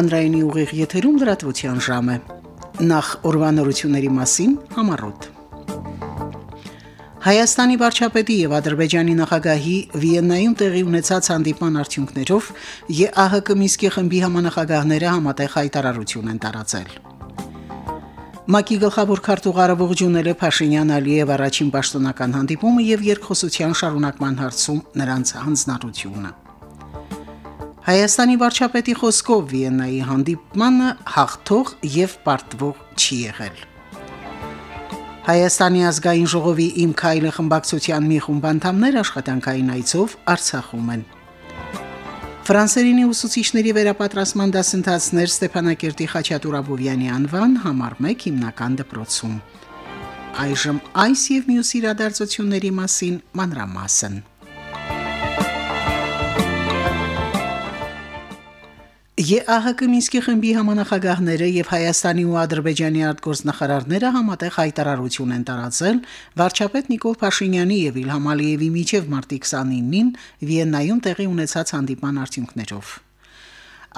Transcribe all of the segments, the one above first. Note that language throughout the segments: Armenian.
Հանրայինի ուղիղ եթերում դրատվության ժամ է։ Նախ օրվանորությունների մասին համառոտ։ Հայաստանի վարչապետի եւ Ադրբեջանի նախագահի Վիեննայում տեղի ունեցած հանդիպման արդյունքներով ԵԱՀԿ Միսկի խմբի համանախագահները համատեղ հայտարարություն են տարածել։ ՄԱԿ-ի գլխավոր քարտուղարը ողջունել է Փաշինյան Ալիև առաջին պաշտոնական հանդիպումը եւ երկխոսության շարունակման հարցում նրանց հանձնառությունը։ Հայաստանի վարչապետի խոսքով Վիեննայի հանդիպմանը հաղթող եւ պարտվող չի եղել։ Հայաստանի ազգային ժողովի Իմ քայլը խմբակցության մի խումբ անդամներ աշխատանքային այցով Արցախում են։ Ֆրանսերինի ուսուցիչների վերապատրաստման դասընթացներ Ստեփանակերտի Խաչատուր Աբովյանի անվան համար 1 հիմնական դպրոցում։ Այժմ այս եւ մյուս իրադարձությունների մասին մանրամասն։ ԵԱՀԿ Մինսկի խմբի համանախագահները եւ Հայաստանի ու Ադրբեջանի արտգործնախարարները համատեղ հայտարարություն են տարածել վարչապետ Նիկոլ Փաշինյանի եւ Իլհամ Ալիևի միջև մարտի 29-ին Վիեննայում տեղի ունեցած հանդիպման արդյունքներով։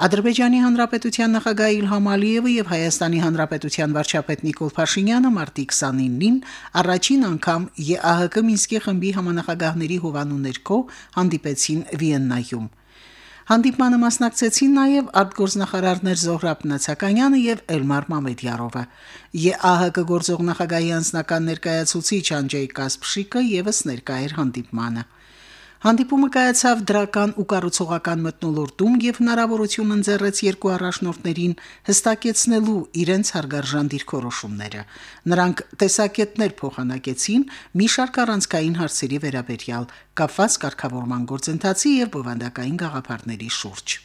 Ադրբեջանի Հանրապետության նախագահ Իլհամ Ալիևը եւ Հայաստանի Հանրապետության վարչապետ Նիկոլ Փաշինյանը մարտի 29-ին առաջին անգամ ԵԱՀԿ Մինսկի խմբի համանախագահների հովանու ներքո հանդիպեցին Վիեննայում։ Հանդիպմանը մասնակցեցին նաև արտգործնախարարներ Զոհրաբ Նացականյանը եւ Էլմար Մամեդյարովը։ ԵԱՀԿ գործող նախագահի անձնական ներկայացուցիչ Անջեյ Կասպշիկը եւս ներկա էր հանդիպմանը։ Հանդիպումը կայացավ դրական ու կառուցողական մտնոլորտում եւ հնարավորություն ընձեռեց երկու առաջնորդներին հստակեցնելու իրենց հարգարժան դիրքորոշումները։ Նրանք տեսակետներ փոխանակեցին մի շարք առանցքային հարցերի վերաբերյալ կապված կարգավորման գործընթացի եւ բովանդակային գաղափարների շուրջ։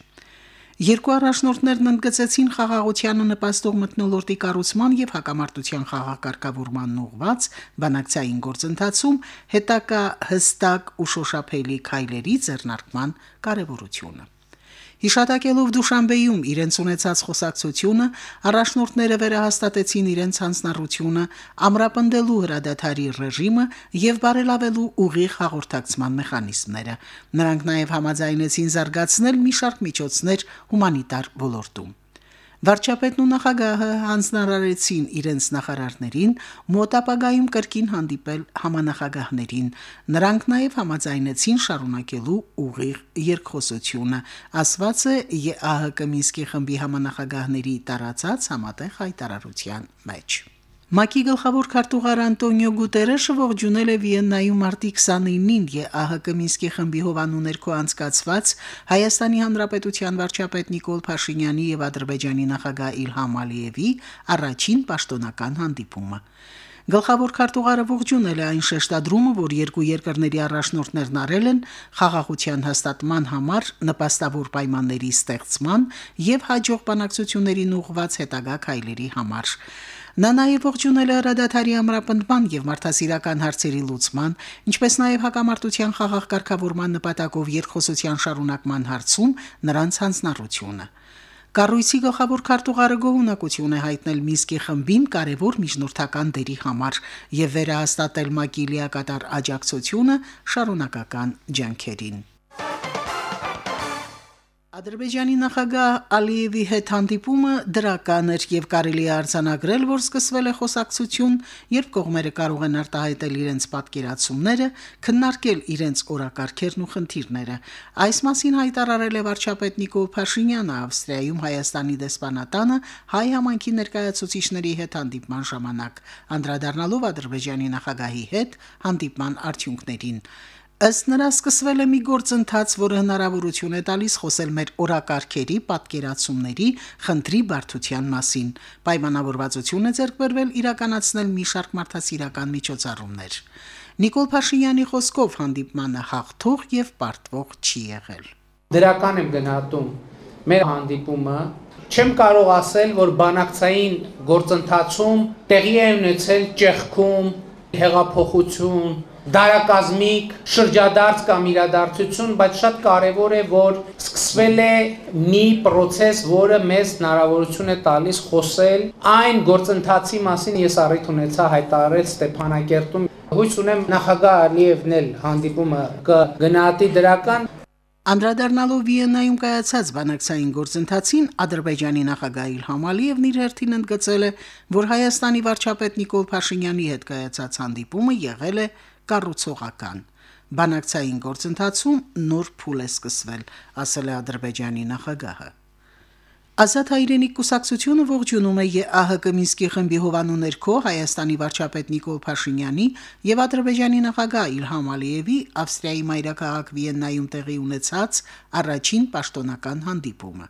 Երկու առաջնորդներն ընդգծեցին խաղաղությանը նպաստող մտնոլորտի կառուցման եւ հակամարտության խաղակարգավորման ուղված բանակցային գործընթացում հետակա հստակ ու շոշափելի քայլերի ձեռնարկման կարեւորությունը։ Հիշատակելով Դուշանբեյում իրենց ունեցած խոսակցությունը, առաջնորդները վերահաստատեցին իրենց հանձնառությունը ամրապնդելու հրադադարի ռեժիմը եւ բարելավելու ուղիղ հաղորդակցման մեխանիզմները։ Նրանք նաեւ համաձայնեցին զարգացնել մի շարք միջոցներ հումանիտար ոլորտում։ Վարչապետն ու նախագահը հանձնարարեցին իրենց նախարարներին մոտապագայում կրկին հանդիպել համանախագահներին։ Նրանք նաև համաձայնեցին շարունակելու ուղիղ երկխոսությունը, ասված է ԵԱՀԿ Մինսկի խմբի համանախագահների տարածած համատեղ հայտարարության մեջ։ ՄԱԿ-ի գլխավոր քարտուղար Անտոնիո Գուտերեշը ողջունել է Վիեննայում մարտի 29-ին ԵԱՀԿ Մինսկի խմբի հովանու ներքո անցկացված Հայաստանի Հանրապետության վարչապետ Նիկոլ Փաշինյանի եւ Ադրբեջանի նախագահ Իլհամ Ալիևի առաջին պաշտոնական հանդիպումը։ Գլխավոր քարտուղարը ողջունել է այն շեշտադրումը, որ երկու երկրների առաջնորդներն արել են խաղաղության հաստատման համար նպաստավոր պայմանների ստեղծման եւ հաջող բանակցություններին ուղղված հետագա քայլերի համար։ Նա նաև ողջունել է հրադադարի ամրապնդման եւ մարդասիրական հարցերի լուծման, ինչպես նաև հակամարտության խաղաղ կարգավորման նպատակով երկխոսության շարունակման հարցում նրանց հանձնառությունը։ Կառույցի գլխավոր քարտուղարը գոհունակություն է հայտնել Միսկի խմբին կարևոր միջնորդական դերի համար եւ վերահաստատել Մակիլիա կատար աջակցությունը շարունակական ջանքերին։ Ադրբեջանի նախագահ Ալիևի հետ հանդիպումը դրական էր եւ կարելի է արձանագրել, որ սկսվել է խոսակցություն, երբ կողմերը կարող են արտահայտել իրենց պատկերացումները, քննարկել իրենց օրակարգերն ու խնդիրները։ Այս մասին հայտարարել է վարչապետ Նիկոլ Փաշինյանը Ավստրիայում Հայաստանի դեսպանատանը հայ համայնքի ներկայացուցիչների հետ հանդիպման ժամանակ, անդրադառնալով Ադրբեջանի նախագահի հետ հանդիպման արդյունքներին։ Ըստ նրա սկսվել է մի գործընթաց, որը հնարավորություն է տալիս խոսել մեր օրակարգերի, պատկերացումների, խնդրի բարդության մասին։ Պայմանավորվածություն է ձեռք բերվել իրականացնել մի շարք մարդասիրական միջոցառումներ։ Նիկոլ Փաշինյանի խոսքով հանդիպմանը հաղթող եւ պարտվող չի եղել։ Դրական եմ գնահատում մեր հանդիպումը չեմ կարող ասել, որ բանակցային գործընթացում տեղի է ունեցել ճեղքում, հեղափոխություն, դարակազմիկ շրջադարձ կամ իրադարձություն, բայց շատ կարևոր է, որ սկսվել է մի process, որը մեզ հնարավորություն է տալիս խոսել այն գործընթացի մասին ես առիթ ունեցա հայտարարել Ստեփանակերտում։ Հույս ունեմ նախագահ Ալիևն էլ հանդիպումը կգնահատի դրական Անդրադառնալով Վիեննայում կայացած բանակցային գործընթացին Ադրբեջանի նախագահ Իլհամ Ալիևն իր հերթին ընդգծել է, որ Հայաստանի վարչապետ Նիկոլ Փաշինյանի հետ կայացած հանդիպումը եղել է կառուցողական։ Բանակցային գործընթացում նոր փուլ է սկսվել, ասել է Ադրբեջանի նախագահը։ Ազատ հայրենիք կուսակցությունը ողջունում է ԵԱՀԿ Մինսկի խմբի հովանու ներքո Հայաստանի վարչապետ Նիկոլ Փաշինյանի եւ Ադրբեջանի նախագահ Իլհամ Ալիևի Ավստրիայի մայրաքաղաք Վիեննայում տեղի ունեցած առաջին պաշտոնական հանդիպումը։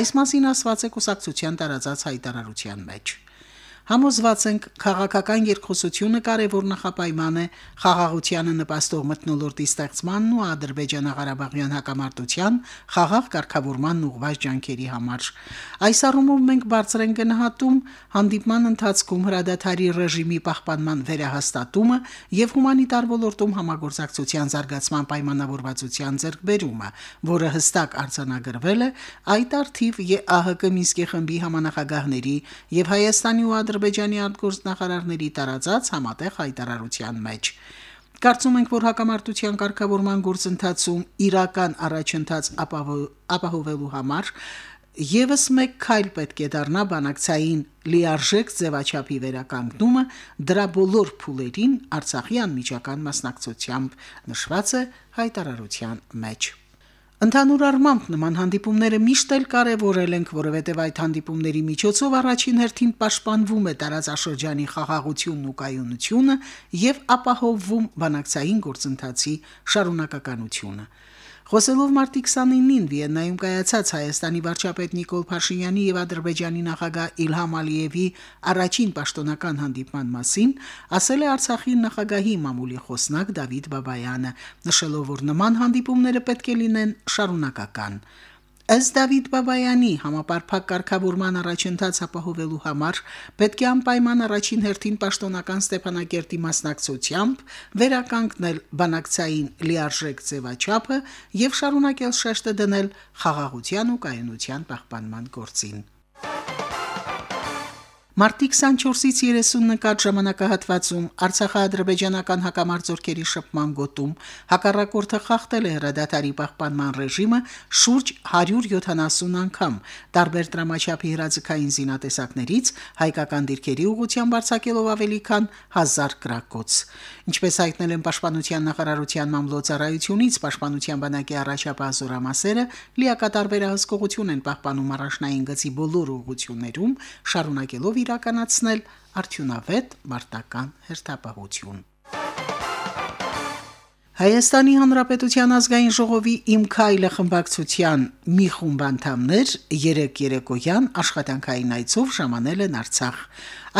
Այս մասին ասված է կուսակցության տարածած հայտարարության մեջ։ Համոզված ենք, քաղաքական երկխոսությունը կարևոր նախապայման է խաղաղությանը նպաստող մթնոլորտի ստեղծմանն ու Ադրբեջանա-Ղարաբաղյան հակամարտության խաղաղ կարգավորման ուղղված ջանքերի համար։ Այս առումով մենք բարձր ենք գնահատում հանդիպման ընթացքում հրադադարի ռեժիմի պահպանման վերահաստատումը եւ հումանիտար ոլորտում համագործակցության զարգացման պայմանավորվածության ձեռքբերումը, որը հստակ արձանագրվել է այդ արդիվ ԵԱՀԿ Մինսկի խմբի համանախագահների եւ Հայաստանի ու Ադրբեջանի արտգործնախարարների տարածած համատեղ հայտարարության մեջ։ Կարծում ենք, որ հակամարտության կարգավորման գործընթացում իրական առաջընթաց ապահովելու համար Եվս մեկ քայլ պետք է դառնա բանակցային լիարժեք ձևաչափի վերականգնումը դրա բոլոր փուլերին Արցախի անմիջական մասնակցությամբ նշված է հայտարարության մեջ։ Ընդհանուր առմամբ նման հանդիպումները միշտ էլ կարևորել ենք, որովհետև այդ հանդիպումների միջոցով առաջին հերթին պաշտպանվում է տարածաշրջանի խաղաղությունն ու կայունությունը եւ ապահովվում բանակցային գործընթացի շարունակականությունը։ Խոսելով մարտի 29-ին Վիեննայում կայացած Հայաստանի վարչապետ Նիկոլ Փաշինյանի եւ Ադրբեջանի նախագահ Իլհամ Ալիևի առաջին պաշտոնական հանդիպման մասին, ասել է Արցախի նախագահի մամուլի խոսնակ Դավիթ Բաբայանը, նշելով, որ նման հանդիպումները պետք է լինեն շարունակական։ Ըստ Դավիթ Բաբայանի համապարփակ կարգավորման առաջընթաց ապահովելու համար պետք է անպայման առաջին հերթին պաշտոնական Ստեփանակերտի մասնակցությամբ վերականգնել բանակցային լիարժեք ձևաչափը եւ շարունակել շեշտը դնել խաղաղության ու կայունության պահպանման գործին։ Մարտի 24-ից 30 նկատ ժամանակահատվածում Արցախա-ադրբեջանական հակամարտությունների շփման գոտում հակառակորդը խախտել է հրադադարի պահպանման ռեժիմը շուրջ 170 անգամ, տարբեր դրամաչափի հրաձգային զինատեսակներից հայկական դիրքերի ուղղությամբ արձակելով ավելի քան 1000 գրակոց։ Ինչպես հայտնել են Պաշտպանության նախարարության մամլոյցարայությունից, Պաշտպանության բանակի առաջապահ զորամասերը լիակատար վերահսկողություն են պահպանում առաջնային գծի բոլոր ուղղություններում, շարունակելով իրականացնել արդյունավետ մարտական հերթապահություն։ Հայաստանի Հանրապետության ազգային ժողովի Իմ քայլը խմբակցության մի խումբ անդամներ երեք երեկոյան աշխատանքային այցով ժամանել են Արցախ։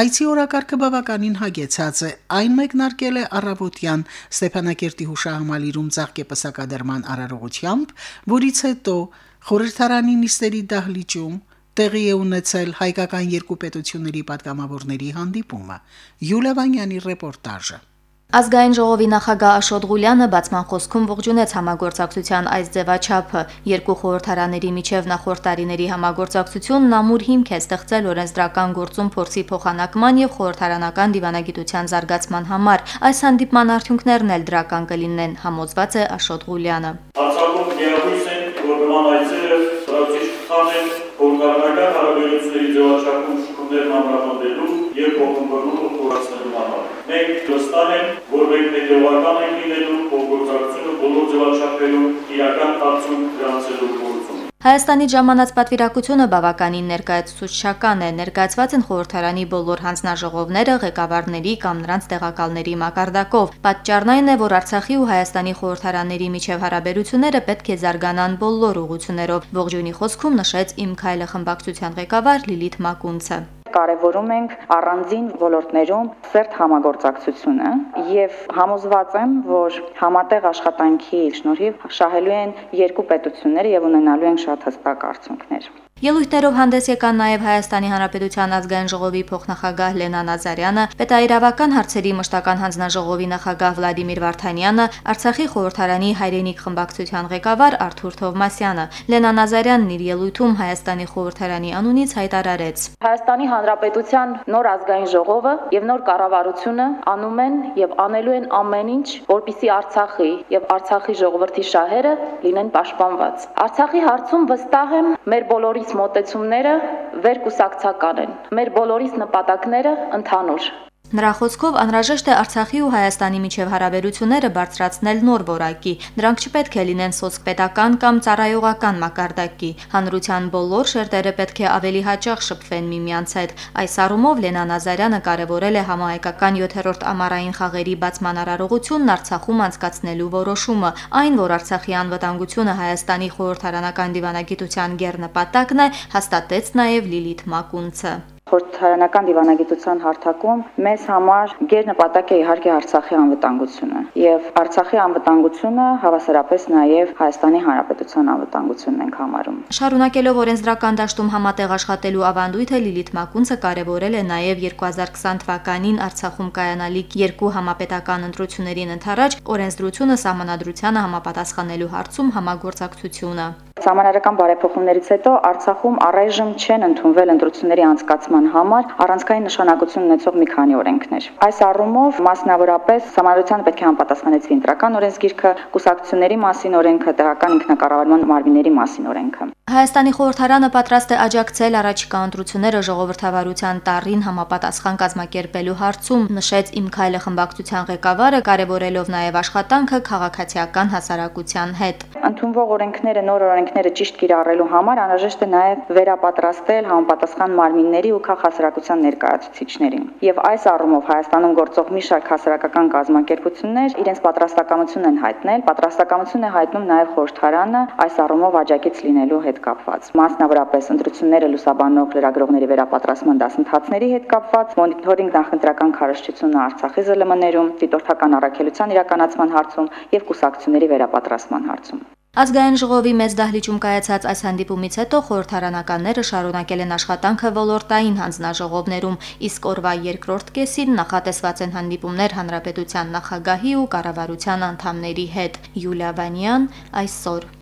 Այցի օրակարգը բավականին հագեցած է։ Այն մեկնարկել է առավոտյան Ստեփանակերտի հուշահամալիրում ցաղկեպսակադրման արարողությամբ, որից հետո խորհրդարանի նիստերի դահլիճում տեղի է ունեցել հայկական երկու պետությունների պատգամավորների հանդիպումը։ Յուլիա Վանյանի ռեպորտաժը։ Ազգային ժողովի նախագահ Աշոտ Ղուլյանը բացման խոսքում ողջունեց համագործակցության այս ձևաչափը։ Երկու խորհրդարաների միջև նախորդ տարիների համագործակցությունն ամուր հիմք է ստեղծել օրենսդրական գործում փորձի փոխանակման եւ խորհրդարանական դիվանագիտության զարգացման համար։ Այս հանդիպման արդյունքներն էլ դրական կլինեն, համոզված է Աշոտ Ղուլյանը։ Հարցակում միաբույս են, որ նման այցերը ծրագրի հորգարանական հարաբերությունների ձևաչափում շփումներն ամրապնդելու եւ փոխանցելու խորացնելու համար։ Մենք վստահ ենք, որ մենք հետևական ենք լինելու փոխգործակցությունը բոլոր ձևաչափերում իրական արդյունք գրանցելու գործում։ Հայաստանի ժամանած պատվիրակությունը բավականին ներկայացուցչական է, ներկայացված են խորհրդարանի բոլոր հանձնաժողովները ղեկավարների կամ նրանց տեղակալների մակարդակով։ Պատճառն այն է, որ Արցախի ու Հայաստանի խորհրդարանների միջև հարաբերությունները պետք է զարգանան բոլոր ուղություններով։ Ողջույնի խոսքում նշեց Իմ քայլը խմբակցության ղեկավար Լիլիթ Մակունցը կարևորում ենք առանձին ոլորտներում սերտ համագործակցությունը եւ համոզված եմ, որ համատեղ աշխատանքի շնորհիվ շահելու են երկու պետությունները եւ ունենալու են շատ հստակ արդյունքներ։ Ելույթներով հանդես եկան նաև Հայաստանի Հանրապետության ազգային ժողովի փոխնախագահ Լենա Նազարյանը, պետայրավական հարցերի մշտական հանձնաժողովի նախագահ Վլադիմիր Վարդանյանը, Արցախի խորհրդարանի հայրենիք խմբակցության ղեկավար Արթուր Թովմասյանը։ Լենա Նազարյանն իր ելույթում Հայաստանի խորհրդարանի անունից հայտարարեց. Հայաստանի Հանրապետության նոր ազգային ժողովը եւ նոր կառավարությունը անում են եւ անելու են ամեն ինչ, որպիսի Արցախի եւ Արցախի ժողովրդի շահերը լինեն պաշտպանված։ Արցախի հարցում վստահ եմ մեր բոլորիս մտեցումները վերկուսակցական են։ Մեր բոլորիս նպատակները ընդհանուր։ Նրա խոսքով անհրաժեշտ է Արցախի ու Հայաստանի միջև հարաբերությունները բարձրացնել նոր որակի։ Դրանք չպետք է լինեն սոցպետական կամ ծառայողական մակարդակի։ Հանրության բոլոր շերտերը պետք է ավելի հաճախ շփվեն միմյանց հետ։ Այս առումով Լենա Նազարյանը կարևորել է համահայկական 7-րդ ամառային խաղերի բացման արարողությունն Արցախում անցկացնելու որոշումը։ Այն, որ Արցախի անվտանգությունը Հայաստանի խորհրդարանական դիվանագիտության ղերնպատակն է, հաստատեց նաև Լիլիթ Մակունցը խորհրդարանական դիվանագիտության հարթակում մեզ համար գերնպատակ է իհարկե Արցախի անվտանգությունը եւ Արցախի անվտանգությունը հավասարապես նաեւ Հայաստանի Հանրապետության անվտանգությունն ենք համարում։ Շարունակելով օրենսդրական դաշտում համատեղ աշխատելու ավանդույթը Լիլիթ Մակունցը կարևորել է նաեւ 2020 թվականին Արցախում կայանալիք երկու համապետական ընտրություններին ընթരാճ օրենսդրությունը սահմանադրությանը համապատասխանելու հարցում համագործակցությունը։ Սահմանադրական բարեփոխումներից հետո Արցախում առայժմ չեն ընդունվել ընտրությունների անցկացման համար առանցքային նշանակություն ունեցող մի քանի օրենքներ։ Այս առումով մասնավորապես համառության պետք է համապատասխանեցվի ընտրական օրենսգիրքը, կուսակցությունների մասին օրենքը, տեղական ինքնակառավարման մարմինների մասին օրենքը։ Հայաստանի խորհրդարանը պատրաստ է աջակցել առաջիկա ընտրությունները ժողովրդավարության տարին համապատասխան կազմակերպելու հարցում, նշեց Իմ քայլը խմբակցության ղեկավարը, կարևորելով նաև աշխատանքը քաղաքացիական հասարակության հետ։ Ընդունվող օրենքները, նոր օրենքները ճիշտ կիրառելու համար անհրաժեշտ է նաև վերապատրաստել համապատասխան մարմինների ու քաղաքասարակության ներկայացուցիչներին։ Եվ այս առումով Հայաստանում գործող մի շարք հասարակական կազմակերպություններ իրենց պատրաստակամություն են հայտնել, պատրաստակամություն է հայտնում նաև խորհրդարանը այս առումով աջակից լինելու հետ կապված։ Մասնավորապես ընտրությունները լուսաբանող լրագրողների վերապատրաստման դասընթացների հետ կապված, մոնիթորինգ նախընտրական քարոշչությունը Արցախի ԶԼՄ-ներում, դիտորդական առաքելության իրականացման հարցում եւ կուսակցությունների վերապատրաստման հարցում։ Ազգային ժողովի մեծ դահլիճում կայացած այս հանդիպումից հետո խորհրդարանականները շարունակել են աշխատանքը ոլորտային հանձնաժողովներում, իսկ օրվա երկրորդ կեսին նախատեսված են հանդիպումներ հանրապետության նախագահի ու կառավարության անդամների հետ։ Յուլիա Վանյան այսօր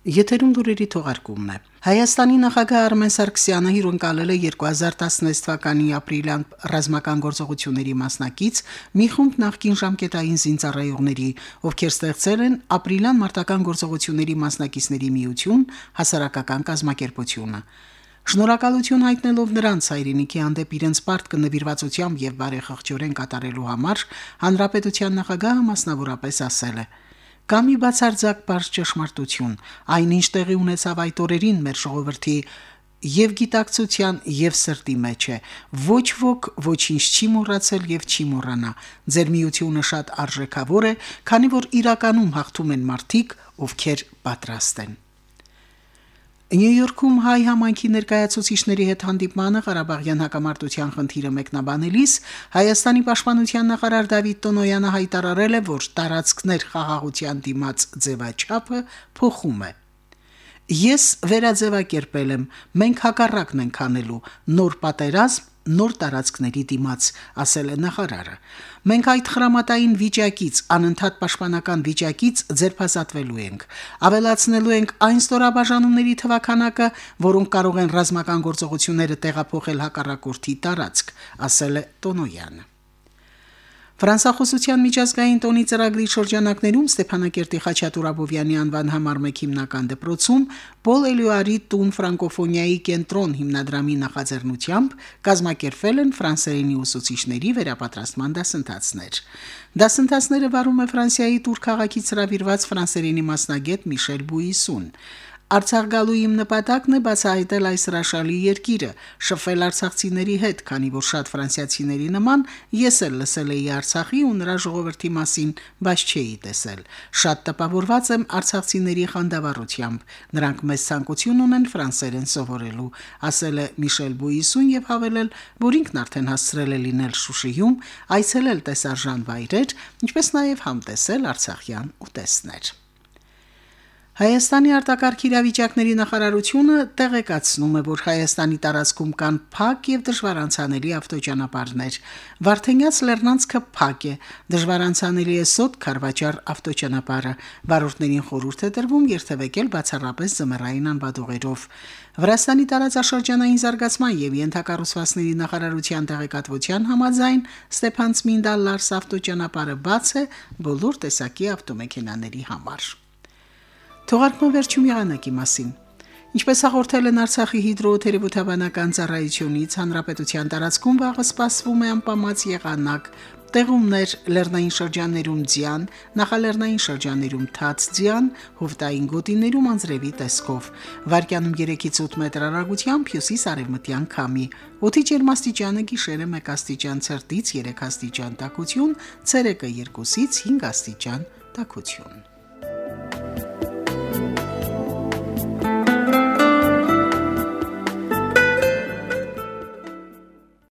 Եթերում դուրերի թողարկումն է։ Հայաստանի նախագահ Արմեն Սարգսյանը հյուրընկալել է 2016 թվականի ապրիլյան ռազմական գործողությունների մասնակից մի խումբ նախկին ժամկետային զինծառայողների, ովքեր ստեղծել են ապրիլյան մարտական գործողությունների մասնակիցների միություն հասարակական կազմակերպությունը։ Շնորհակալություն հայտնելով նրանց հայրենիքի հանդեպ իրենց պարտքը նվիրվածությամբ եւ բարեխղճորեն կատարելու համար, հանրապետության նախագահը մասնավորապես ասել է. Կա մի բացարձակ բարձ ճշմարտություն, այնինչ տեղի ունեցավ այդ օրերին մեր ժողովրդի եւ գիտակցության եւ սրտի մեջ է ոչ ոք ոչինչ չի մոռացել եւ չի մոռանա ձեր միությունը շատ արժեքավոր է քանի որ իրականում հաղթում են մարդիկ ովքեր պատրաստ են Նյու Յորքում հայ համայնքի ներկայացուցիչների հետ հանդիպմանը Ղարաբաղյան հակամարտության խնդիրը մեկնաբանելիս Հայաստանի պաշտպանության նախարար Դավիթ Տոնոյանը հայտարարել է, որ տարածքներ խաղաղության դիմաց ձևաչափը փոխում է։ Ես վերաձևակերպել եմ, մենք հակառակն ենք անելու նոր պատերազմ նոր տարածքների դիմաց, ասել է նախարարը։ Մենք այդ խրամատային վիճակից, անընդհատ պաշտպանական վիճակից ձերբազատվելու ենք։ Ավելացնելու ենք այն ստորաբաժանումների թվականակը, որոնք կարող են ռազմական գործողությունները տեղափոխել հակառակորդի տարածք, ասել է Տոնոյանը։ Ֆրանսախոսության միջազգային տոնի ծրագրի շրջանակներում Ստեփանակերտի Խաչատուր Աբովյանի անվան համար մեկ հիմնական դպրոցում Պոլ Էլյուարի տուն ֆրանկոֆոնիայի կենտրոն հիմնադրամի նախաձեռնությամբ կազմակերպվել են ֆրանսերենի ուսուցիչների վերապատրաստման դասընթացներ։ Դասընթացները վարում է Ֆրանսիայի Տուր քաղաքից հրավիրված ֆրանսերենի մասնագետ Միշել Բուիսուն։ Արցախ գալու իմ նպատակն է բացահայտել այս հրաշալի երկիրը, շփվել արցախցիների հետ, քանի որ շատ ֆրանսիացիների նման ես էլ լսել էի Արցախի ու նրա ժողովրդի մասին, բայց չէի տեսել։ Շատ տպավորված եմ արցախցիների խանդավառությամբ։ Նրանք մեծ ցանկություն ունեն ֆրանսերեն սովորելու, ասել է Միշել Բուիսուն եւ հավելել, որ ինքն արդեն հասցրել է լինել Շուշիում, այցելել տեսարժան վայրեր, ինչպես նաեւ համտեսել արցախյան ուտեստներ։ Հայաստանի արտակարգ իրավիճակների նախարարությունը տեղեկացնում է, որ Հայաստանի տարածքում կան փակ եւ դժվարանցանելի ավտոճանապարհներ։ Վարդենյաց Լեռնանցքը փակ է, դժվարանցանելի է Սոտ Խարվաճար ավտոճանապարհը։ Վարորդներին խորհուրդ է տրվում երթևեկել բացառապես զմռային անբադողերով։ Վրաստանի տարածաշրջանային զարգացման եւ ենթակառուցվածքների նախարարության տեղեկատվության համաձայն Ստեփանցմինդալ Լարս ավտոճանապարհը բաց է բոլոր տեսակի ավտոմեքենաների համար։ Թողարկման վերջում եղանակի մասին։ Ինչպես հաղորդել են Արցախի հիդրոթերապևտաբանական ծառայությունից, հանրապետության տարածքում վաղը սպասվում է անպամած եղանակ, տեղումներ լեռնային շրջաններում ձյան, նախալեռնային շրջաններում թաց ձյան, հովտային գոտիներում անձրևի տեսքով։ Վարկյանում 3-ից 8 մետր հեռագությամբ հյուսիս-արևմտյան քամի։ Օդի ջերմաստիճանը գիշերը 1 աստիճան ցերտից 3 աստիճան տաքություն, ցերեկը 2-ից 5 աստիճան տաքություն։